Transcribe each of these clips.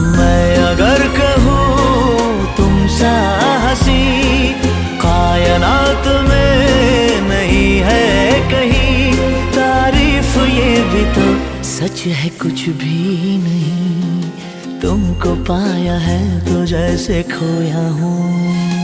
मैं अगर कहूँ तुम सा हसी, कायनात में नहीं है कहीं। तारीफ़ ये भी तो सच है, कुछ भी नहीं। तुमको पाया है तो जैसे खोया हूँ।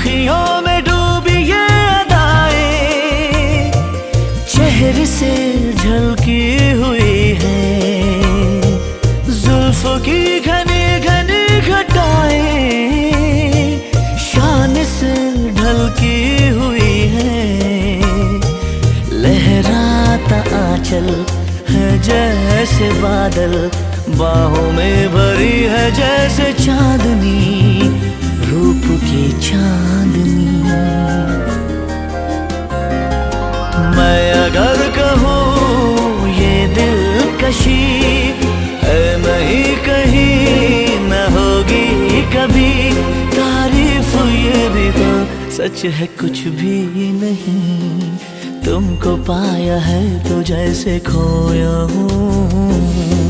शोखियों में डूबी ये अदाएँ, चेहरे से झलकी हुई है। जुल्फ की घनी घनी घटाएँ, शान से ढलकी हुई है। लहराता आंचल है जैसे बादल, बाहों में भरी है जैसे चांदनी की चांदनी। मैं अगर कहूँ ये दिल कशी, है नहीं कहीं न होगी कभी। तारीफ़ ये भी तो सच है, कुछ भी नहीं। तुमको पाया है तो जैसे खोया हूँ।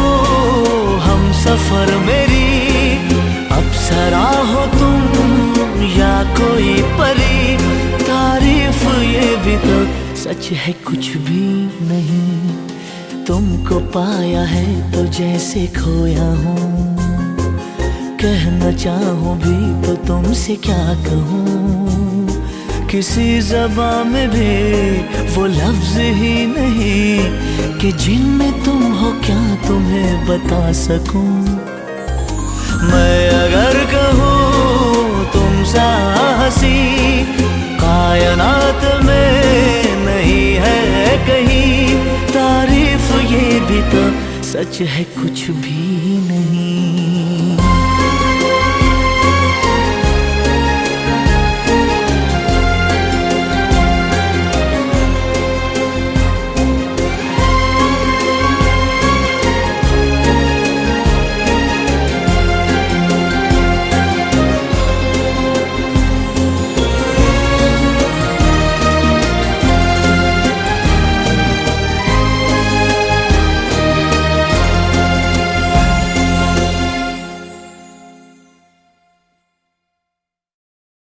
अप्सरा हो तुम या कोई परी, तारीफ़ ये भी तो सच है, कुछ भी नहीं। तुमको पाया है तो जैसे खोया हूँ। कहना चाहूँ भी तो तुमसे क्या कहूँ। किसी जबा में भी वो लफ्ज ही नहीं कि जिनमें तुम हो क्या तुम्हें बता सकूँ। कायनात में नहीं है कहीं। तारीफ़ ये भी तो सच है कुछ भी नहीं।